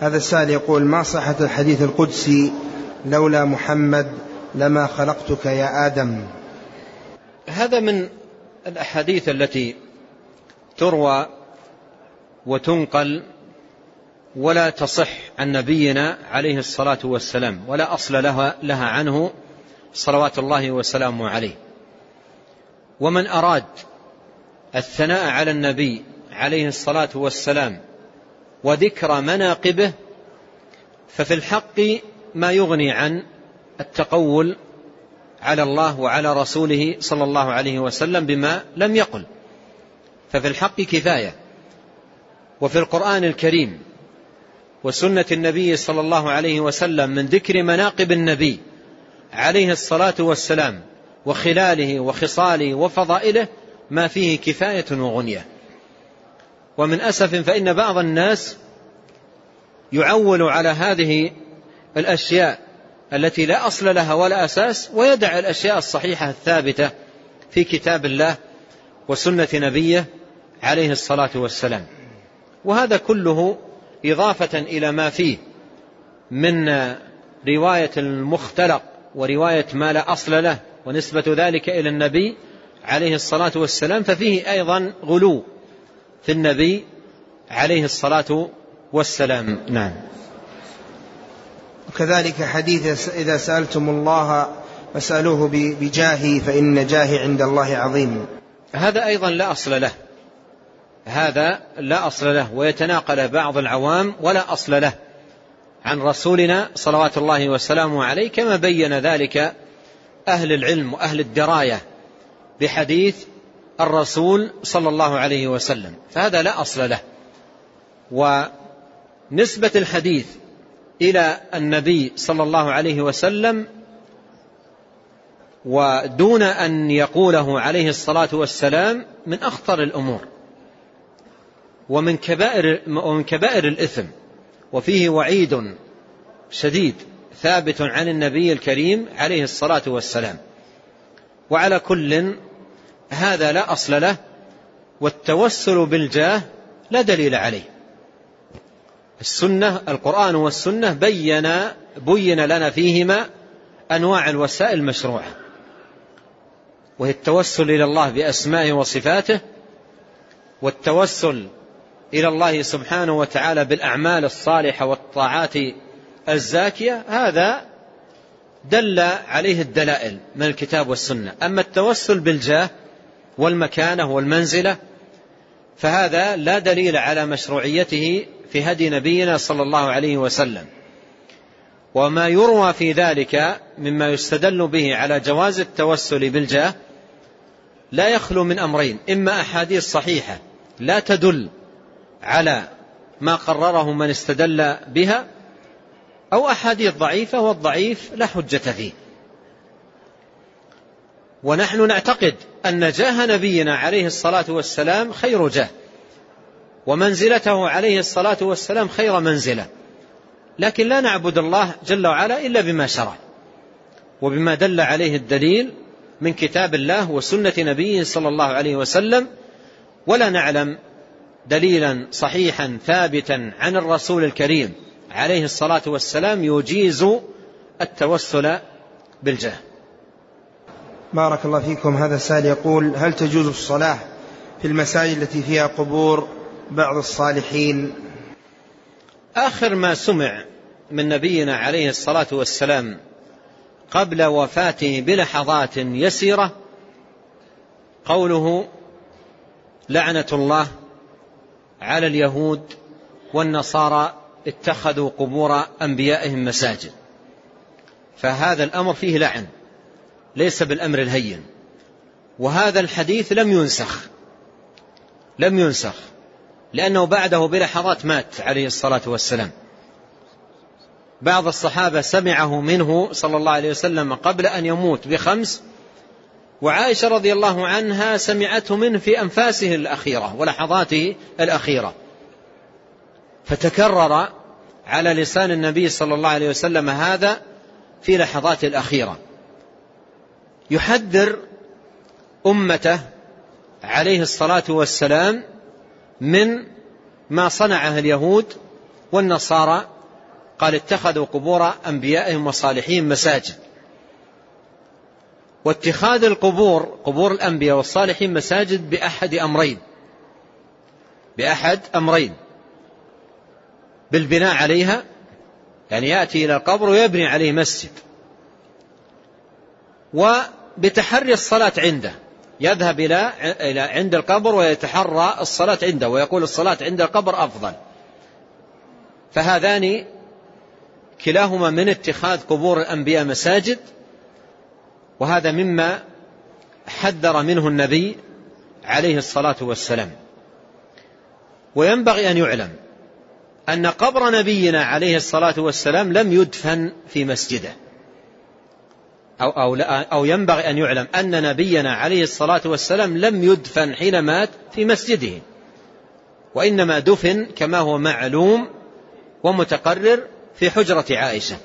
هذا السائل يقول ما صحة الحديث القدسي لولا محمد لما خلقتك يا آدم؟ هذا من الأحاديث التي تروى وتنقل ولا تصح عن نبينا عليه الصلاة والسلام ولا أصل لها, لها عنه صلوات الله وسلامه عليه. ومن أراد الثناء على النبي عليه الصلاة والسلام وذكر مناقبه ففي الحق ما يغني عن التقول على الله وعلى رسوله صلى الله عليه وسلم بما لم يقل. ففي الحق كفاية. وفي القرآن الكريم وسنة النبي صلى الله عليه وسلم من ذكر مناقب النبي عليه الصلاة والسلام وخلاله وخصاله وفضائله ما فيه كفاية وغنية. ومن أسف فإن بعض الناس يعول على هذه الأشياء التي لا أصل لها ولا أساس ويدع الأشياء الصحيحة الثابتة في كتاب الله وسنة نبيه عليه الصلاة والسلام. وهذا كله إضافة إلى ما فيه من رواية المختلق ورواية ما لا أصل له ونسبة ذلك إلى النبي عليه الصلاة والسلام ففيه أيضا غلو في النبي عليه الصلاة نعم. وكذلك حديث إذا سألتم الله فاسألوه بجاهي فإن جاهي عند الله عظيم. هذا أيضا لا أصل له. هذا لا أصل له. ويتناقل بعض العوام ولا أصل له. عن رسولنا صلوات الله وسلامه عليه كما بين ذلك أهل العلم وأهل الدراية بحديث الرسول صلى الله عليه وسلم. فهذا لا أصل له. ونسبة الحديث إلى النبي صلى الله عليه وسلم ودون أن يقوله عليه الصلاة والسلام من أخطر الأمور ومن كبائر, ومن كبائر الإثم وفيه وعيد شديد ثابت عن النبي الكريم عليه الصلاة والسلام. وعلى كل هذا لا أصل له والتوسل بالجاه لا دليل عليه. السنة القرآن والسنة بين بين لنا فيهما أنواع الوسائل المشروعة. وهي التوسل إلى الله بأسمائه وصفاته والتوسل إلى الله سبحانه وتعالى بالأعمال الصالحة والطاعات الزاكية. هذا دل عليه الدلائل من الكتاب والسنة. أما التوسل بالجاه والمكانة والمنزلة فهذا لا دليل على مشروعيته في هدي نبينا صلى الله عليه وسلم. وما يروى في ذلك مما يستدل به على جواز التوسل بالجاه لا يخلو من أمرين. إما أحاديث صحيحة لا تدل على ما قرره من استدل بها أو أحاديث ضعيفة والضعيف لا حجة فيه. ونحن نعتقد أن جاه نبينا عليه الصلاة والسلام خير جاه. ومنزلته عليه الصلاة والسلام خير منزلة. لكن لا نعبد الله جل وعلا إلا بما شرع وبما دل عليه الدليل من كتاب الله وسنة نبيه صلى الله عليه وسلم. ولا نعلم دليلا صحيحا ثابتا عن الرسول الكريم عليه الصلاة والسلام يجيز التوسل بالجاه. بارك الله فيكم. هذا السائل يقول هل تجوز الصلاة في المساجد التي فيها قبور بعض الصالحين. آخر ما سمع من نبينا عليه الصلاة والسلام قبل وفاته بلحظات يسيرة قوله لعنة الله على اليهود والنصارى اتخذوا قبور أنبيائهم مساجد فهذا الأمر فيه لعن ليس بالأمر الهين. وهذا الحديث لم ينسخ لم ينسخ. لأنه بعده بلحظات مات عليه الصلاة والسلام. بعض الصحابة سمعه منه صلى الله عليه وسلم قبل أن يموت بخمس وعائشة رضي الله عنها سمعته منه في أنفاسه الأخيرة ولحظاته الأخيرة. فتكرر على لسان النبي صلى الله عليه وسلم هذا في لحظات الأخيرة. يحذر أمته عليه الصلاة والسلام من ما صنعه اليهود والنصارى قال اتخذوا قبور أنبيائهم وصالحين مساجد. واتخاذ القبور قبور الأنبياء والصالحين مساجد بأحد أمرين. بأحد أمرين. بالبناء عليها يعني يأتي إلى القبر ويبني عليه مسجد. وبتحري الصلاة عنده. يذهب إلى إلى عند القبر ويتحرى الصلاة عنده ويقول الصلاة عند القبر أفضل. فهذان كلاهما من اتخاذ قبور الأنبياء مساجد وهذا مما حذر منه النبي عليه الصلاة والسلام. وينبغي أن يعلم أن قبر نبينا عليه الصلاة والسلام لم يدفن في مسجده. أو, أو, أو ينبغي أن يعلم أن نبينا عليه الصلاة والسلام لم يدفن حين مات في مسجده وإنما دفن كما هو معلوم ومتقرر في حجرة عائشة.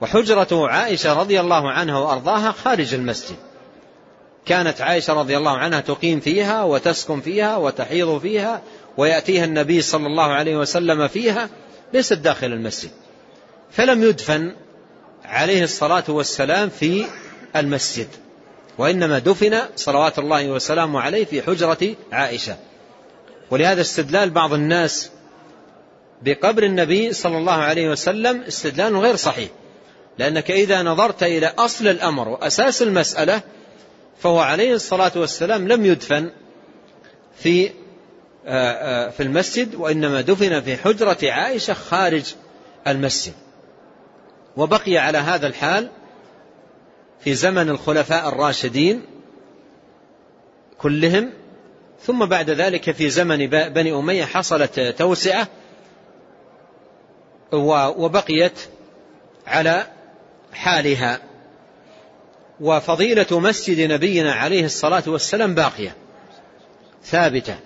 وحجرة عائشة رضي الله عنها وأرضاها خارج المسجد. كانت عائشة رضي الله عنها تقيم فيها وتسكن فيها وتحيض فيها ويأتيها النبي صلى الله عليه وسلم فيها ليست داخل المسجد. فلم يدفن عليه الصلاة والسلام في المسجد وإنما دفن صلوات الله وسلامه عليه في حجرة عائشة. ولهذا استدلال بعض الناس بقبر النبي صلى الله عليه وسلم استدلال غير صحيح لأنك إذا نظرت إلى أصل الأمر وأساس المسألة فهو عليه الصلاة والسلام لم يدفن في آه، آه، في المسجد وإنما دفن في حجرة عائشة خارج المسجد. وبقي على هذا الحال في زمن الخلفاء الراشدين كلهم ثم بعد ذلك في زمن بني أمية حصلت توسعة وبقيت على حالها. وفضيلة مسجد نبينا عليه الصلاة والسلام باقية ثابتة.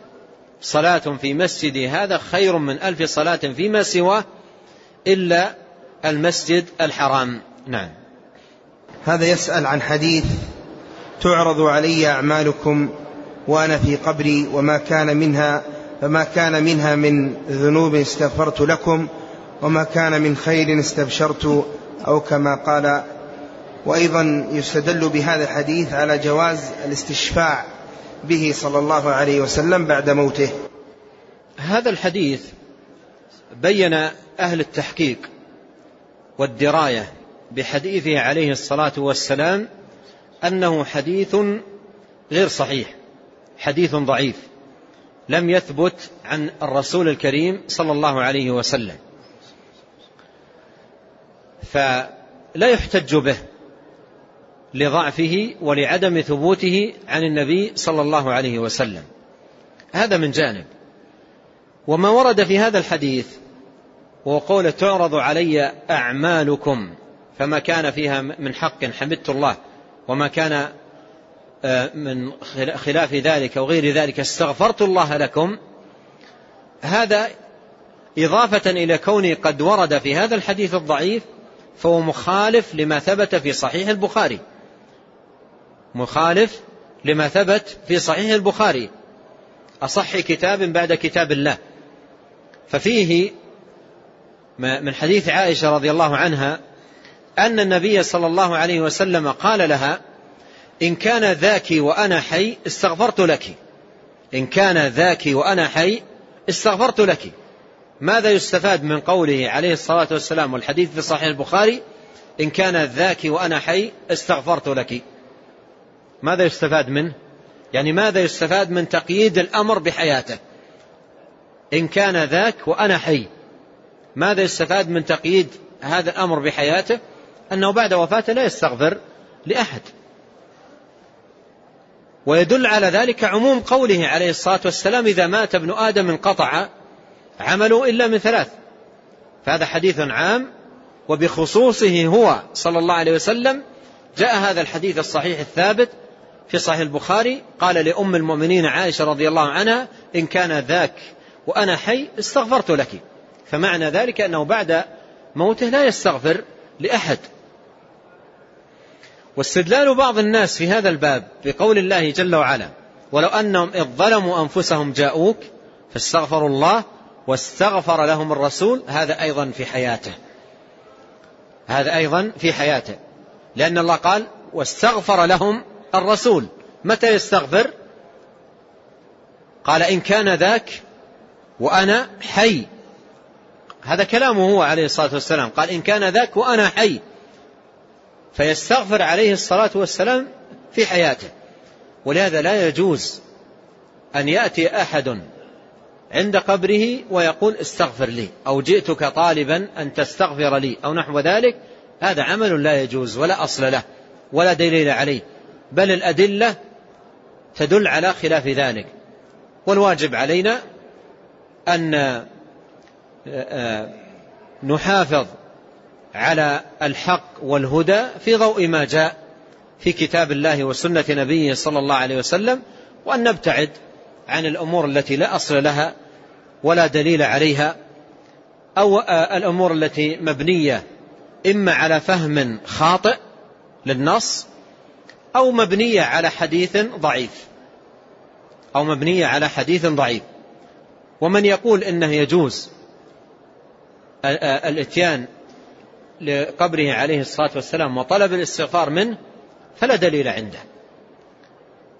صلاة في مسجد هذا خير من ألف صلاة فيما سواه إلا المسجد الحرام. نعم. هذا يسأل عن حديث تعرض علي أعمالكم وأنا في قبري وما كان منها فما كان منها من ذنوب استغفرت لكم وما كان من خير استبشرت أو كما قال. وأيضا يستدل بهذا الحديث على جواز الاستشفاع به صلى الله عليه وسلم بعد موته. هذا الحديث بين أهل التحقيق والدراية بحديثه عليه الصلاة والسلام أنه حديث غير صحيح حديث ضعيف لم يثبت عن الرسول الكريم صلى الله عليه وسلم. فلا يحتج به لضعفه ولعدم ثبوته عن النبي صلى الله عليه وسلم. هذا من جانب. وما ورد في هذا الحديث وقول تعرض علي أعمالكم فما كان فيها من حق حمدت الله وما كان آه، من خلاف ذلك أو غير ذلك استغفرت الله لكم هذا إضافة إلى كوني قد ورد في هذا الحديث الضعيف فهو مخالف لما ثبت في صحيح البخاري. مخالف لما ثبت في صحيح البخاري. أصح كتاب بعد كتاب الله. ففيه من حديث عائشة رضي الله عنها أن النبي صلى الله عليه وسلم قال لها إن كان ذاك وأنا حي استغفرت لك. إن كان ذاك وأنا حي استغفرت لك. ماذا يستفاد من قوله عليه الصلاة والسلام والحديث في صحيح البخاري؟ إن كان ذاك وأنا حي استغفرت لك. ماذا يستفاد منه؟ يعني ماذا يستفاد من تقييد الأمر بحياته؟ إن كان ذاك وأنا حي. ماذا يستفاد من تقييد هذا الأمر بحياته؟ أنه بعد وفاته لا يستغفر لأحد. ويدل على ذلك عموم قوله عليه الصلاة والسلام إذا مات ابن آدم انقطع عمله إلا من ثلاث. فهذا حديث عام وبخصوصه هو صلى الله عليه وسلم جاء هذا الحديث الصحيح الثابت في صحيح البخاري. قال لأم المؤمنين عائشة رضي الله عنها إن كان ذاك وأنا حي استغفرت لك. فمعنى ذلك أنه بعد موته لا يستغفر لأحد. واستدلال بعض الناس في هذا الباب بقول الله جل وعلا ولو أنهم إذ ظلموا أنفسهم جاءوك فاستغفروا الله واستغفر لهم الرسول هذا أيضا في حياته. هذا أيضا في حياته. لأن الله قال واستغفر لهم الرسول متى يستغفر؟ قال إن كان ذاك وأنا حي هذا كلامه هو عليه الصلاة والسلام. قال إن كان ذاك وأنا حي فيستغفر عليه الصلاة والسلام في حياته. ولهذا لا يجوز أن يأتي أحد عند قبره ويقول استغفر لي أو جئتك طالبا أن تستغفر لي أو نحو ذلك. هذا عمل لا يجوز ولا أصل له ولا دليل عليه. بل الأدلة تدل على خلاف ذلك. والواجب علينا أن نحافظ على الحق والهدى في ضوء ما جاء في كتاب الله وسنة نبيه صلى الله عليه وسلم وأن نبتعد عن الأمور التي لا أصل لها ولا دليل عليها أو آه، الأمور التي مبنية إما على فهم خاطئ للنص أو مبنية على حديث ضعيف أو مبنية على حديث ضعيف. ومن يقول إنه يجوز الاتيان لقبره عليه الصلاة والسلام وطلب الاستغفار منه فلا دليل عنده.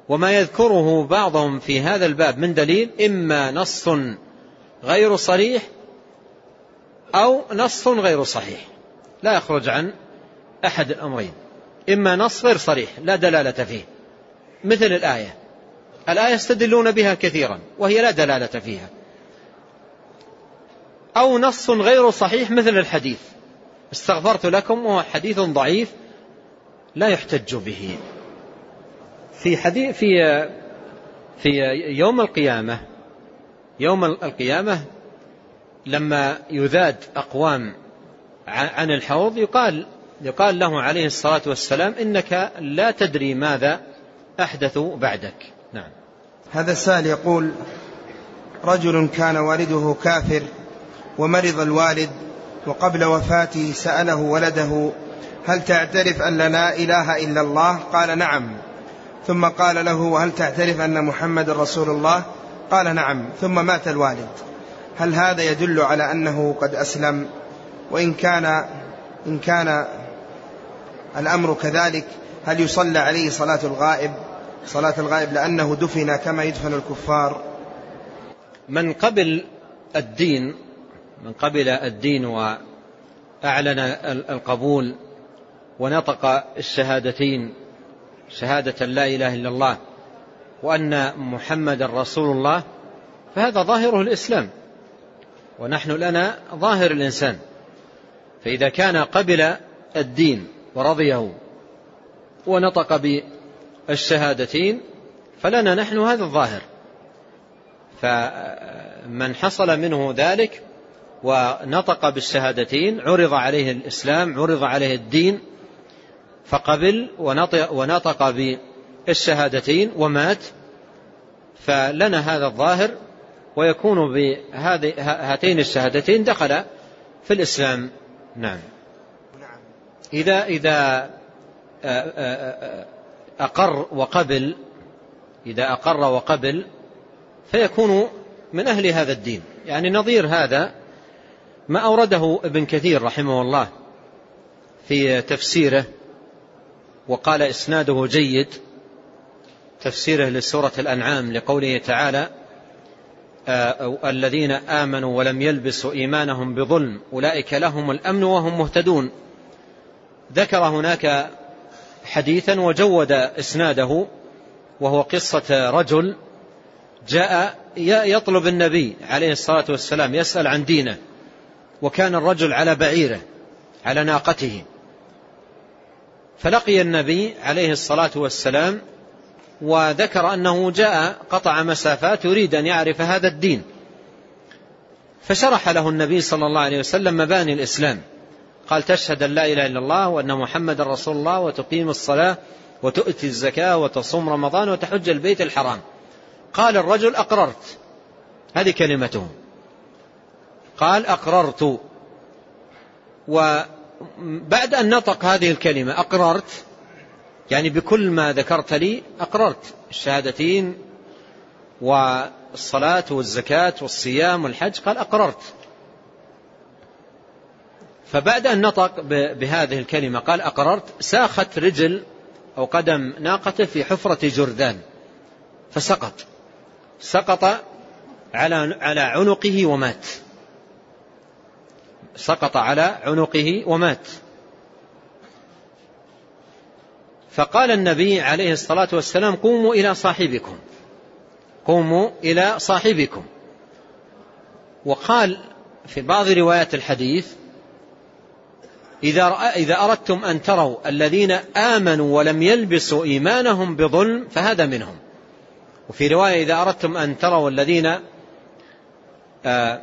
وما يذكره بعضهم في هذا الباب من دليل إما نص غير صريح أو نص غير صحيح. لا يخرج عن أحد الأمرين. إما نص غير صريح لا دلالة فيه. مثل الآية. الآية يستدلون بها كثيرا وهي لا دلالة فيها. أو نص غير صحيح مثل الحديث. استغفرت لكم وهو حديث ضعيف لا يحتج به. في حديث في في يوم القيامة يوم القيامة لما يذاد أقوام عن الحوض يقال يقال له عليه الصلاة والسلام إنك لا تدري ماذا أحدثوا بعدك. نعم. هذا السائل يقول رجل كان والده كافر ومرض الوالد وقبل وفاته سأله ولده هل تعترف أن لا إله إلا الله؟ قال نعم. ثم قال له وهل تعترف أن محمد رسول الله؟ قال نعم. ثم مات الوالد. هل هذا يدل على أنه قد أسلم؟ وإن كان إن كان الأمر كذلك هل يصلى عليه صلاة الغائب؟ صلاة الغائب لأنه دفن كما يدفن الكفار. من قبل الدين من قبل الدين وأعلن القبول ونطق الشهادتين شهادة لا إله إلا الله وأن محمد رسول الله فهذا ظاهره الإسلام. ونحن لنا ظاهر الإنسان. فإذا كان قبل الدين ورضيه ونطق بالشهادتين فلنا نحن هذا الظاهر. فمن حصل منه ذلك ونطق بالشهادتين عرض عليه الإسلام عرض عليه الدين فقبل ونطق, بالشهادتين ومات فلنا هذا الظاهر ويكون بهاتين الشهادتين دخل في الإسلام. نعم. إذا إذا أقر وقبل إذا أقر وقبل فيكون من أهل هذا الدين. يعني نظير هذا ما أورده ابن كثير رحمه الله في تفسيره وقال إسناده جيد تفسيره لسورة الأنعام لقوله تعالى آه، الذين آمنوا ولم يلبسوا إيمانهم بظلم أولئك لهم الأمن وهم مهتدون. ذكر هناك حديثا وجود إسناده وهو قصة رجل جاء يطلب النبي عليه الصلاة والسلام يسأل عن دينه. وكان الرجل على بعيره على ناقته. فلقي النبي عليه الصلاة والسلام وذكر أنه جاء قطع مسافات يريد أن يعرف هذا الدين. فشرح له النبي صلى الله عليه وسلم مباني الإسلام. قال تشهد أن لا إله إلا الله وأن محمد رسول الله وتقيم الصلاة وتؤتي الزكاة وتصوم رمضان وتحج البيت الحرام. قال الرجل أقررت. هذه كلمته. قال أقررت. وبعد أن نطق هذه الكلمة أقررت يعني بكل ما ذكرت لي أقررت. الشهادتين والصلاة والزكاة والصيام والحج قال أقررت. فبعد أن نطق بهذه الكلمة قال أقررت ساخت رجل أو قدم ناقته في حفرة جرذان فسقط. سقط على على عنقه ومات. سقط على عنقه ومات. فقال النبي عليه الصلاة والسلام قوموا إلى صاحبكم. قوموا إلى صاحبكم. وقال في بعض روايات الحديث إذا, إذا أردتم أن تروا الذين آمنوا ولم يلبسوا إيمانهم بظلم فهذا منهم. وفي رواية إذا أردتم أن تروا الذين آه،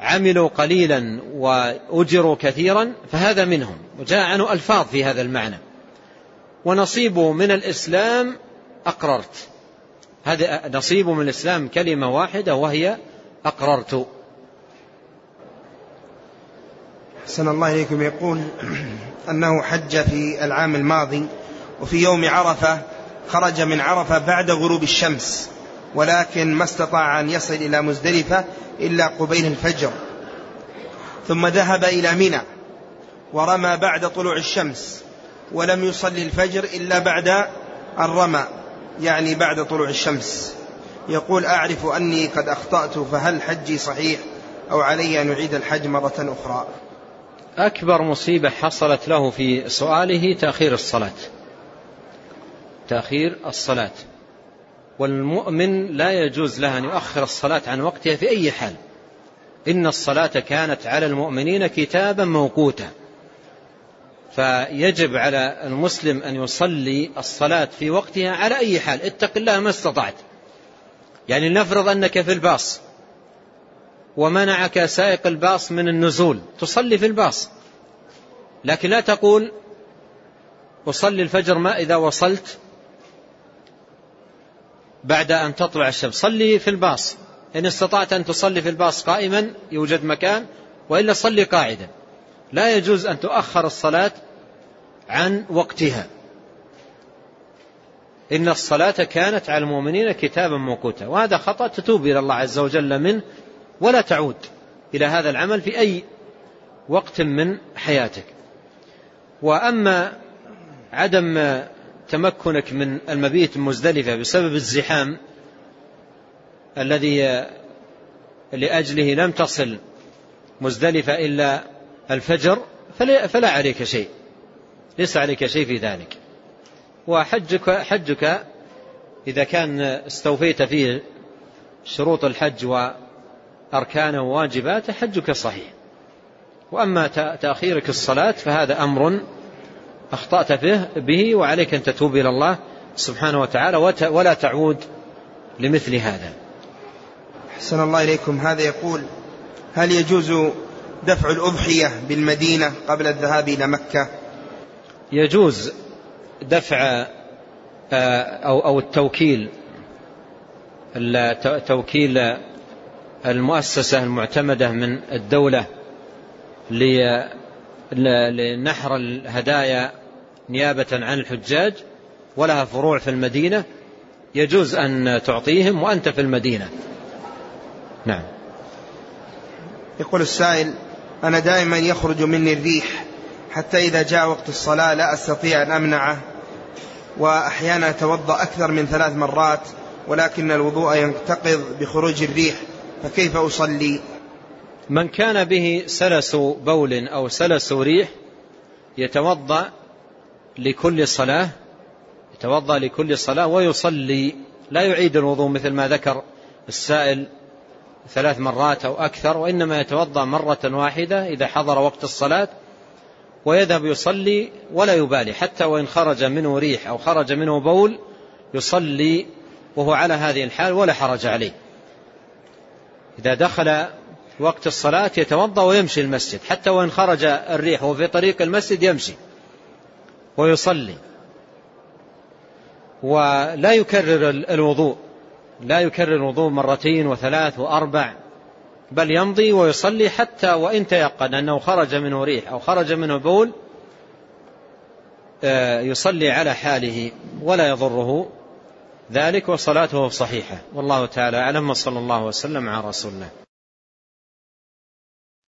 عملوا قليلا وأجروا كثيرا فهذا منهم. وجاء عنه ألفاظ في هذا المعنى. ونصيبه من الإسلام أقررت. هذا نصيبه من الإسلام كلمة واحدة وهي أقررت. حسن الله إليكم. يقول أنه حج في العام الماضي وفي يوم عرفة خرج من عرفة بعد غروب الشمس. ولكن ما استطاع أن يصل إلى مزدلفة إلا قبيل الفجر. ثم ذهب إلى منى ورمى بعد طلوع الشمس ولم يصلي الفجر إلا بعد الرمى يعني بعد طلوع الشمس. يقول أعرف أني قد أخطأت فهل حجي صحيح أو علي أن أعيد الحج مرة أخرى؟ أكبر مصيبة حصلت له في سؤاله تأخير الصلاة. تأخير الصلاة. والمؤمن لا يجوز له أن يؤخر الصلاة عن وقتها في أي حال. إن الصلاة كانت على المؤمنين كتابا موقوتا. فيجب على المسلم أن يصلي الصلاة في وقتها على أي حال. اتق الله ما استطعت. يعني نفرض أنك في الباص. ومنعك سائق الباص من النزول. تصلي في الباص. لكن لا تقول أصلي الفجر ما إذا وصلت. بعد أن تطلع الشمس. صلي في الباص. إن استطعت أن تصلي في الباص قائما يوجد مكان وإلا صلي قاعدا. لا يجوز أن تؤخر الصلاة عن وقتها. إن الصلاة كانت على المؤمنين كتابا موقوتا. وهذا خطأ تتوب إلى الله عز وجل منه ولا تعود إلى هذا العمل في أي وقت من حياتك. وأما عدم تمكنك من المبيت مزدلفة بسبب الزحام الذي لأجله لم تصل مزدلفة إلا الفجر فلا عليك شيء. ليس عليك شيء في ذلك. وحجك حجك إذا كان استوفيت فيه شروط الحج وأركانه وواجباته حجك صحيح. وأما تأخيرك الصلاة فهذا أمر أخطأت به وعليك أن تتوب إلى الله سبحانه وتعالى ولا تعود لمثل هذا. حسن الله إليكم. هذا يقول هل يجوز دفع الأضحية بالمدينة قبل الذهاب إلى مكة؟ يجوز دفع آه، أو أو التوكيل توكيل المؤسسة المعتمدة من الدولة لنحر الهدايا نيابة عن الحجاج ولها فروع في المدينة يجوز أن تعطيهم وأنت في المدينة. نعم. يقول السائل أنا دائما يخرج مني الريح حتى إذا جاء وقت الصلاة لا أستطيع أن أمنعه وأحيانا أتوضأ أكثر من ثلاث مرات ولكن الوضوء ينتقض بخروج الريح فكيف أصلي؟ من كان به سلس بول أو سلس ريح يتوضأ لكل صلاة يتوضأ لكل صلاة ويصلي لا يعيد الوضوء مثل ما ذكر السائل ثلاث مرات أو أكثر وإنما يتوضأ مرة واحدة إذا حضر وقت الصلاة ويذهب يصلي ولا يبالي حتى وإن خرج منه ريح أو خرج منه بول يصلي وهو على هذه الحال ولا حرج عليه. إذا دخل وقت الصلاة يتوضأ ويمشي المسجد حتى وإن خرج الريح وفي طريق المسجد يمشي. ويصلي. ولا يكرر الوضوء. لا يكرر الوضوء مرتين وثلاث وأربع. بل يمضي ويصلي حتى وإن تيقن أنه خرج منه ريح أو خرج منه بول آه، يصلي على حاله ولا يضره. ذلك وصلاته صحيحة. والله تعالى أعلم. وصلى الله وسلم على رسول الله